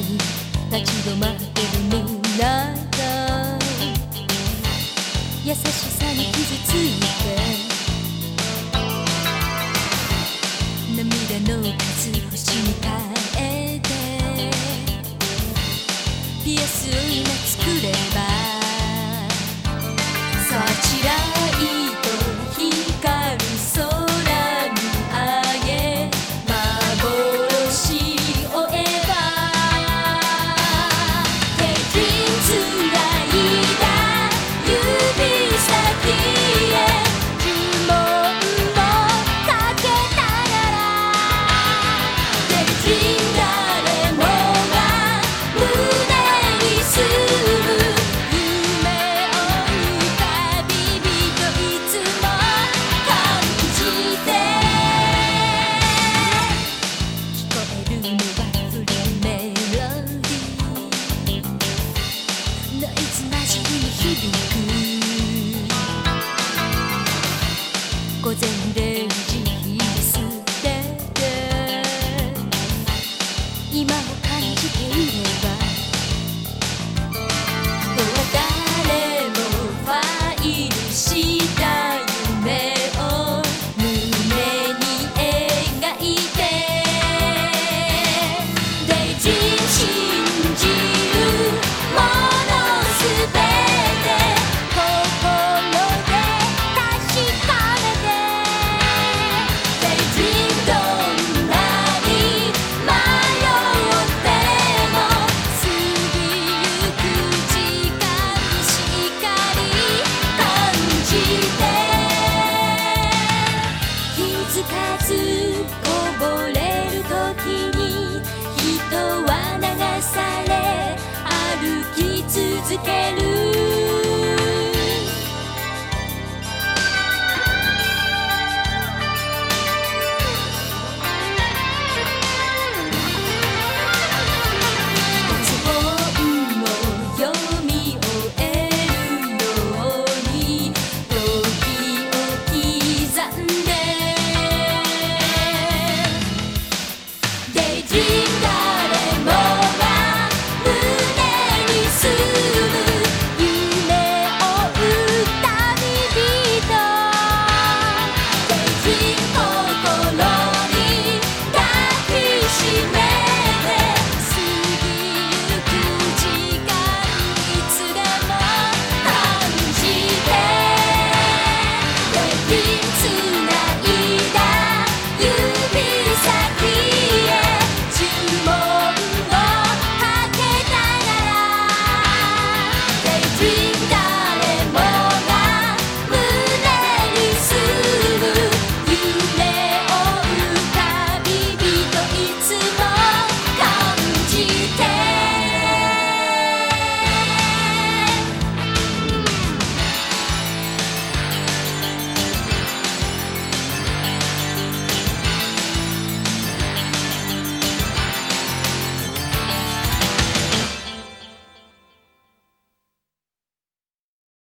に立ち止まってる未来が優しさに傷ついて。涙の数星に変えて。ピアスを今今を感じていれば dream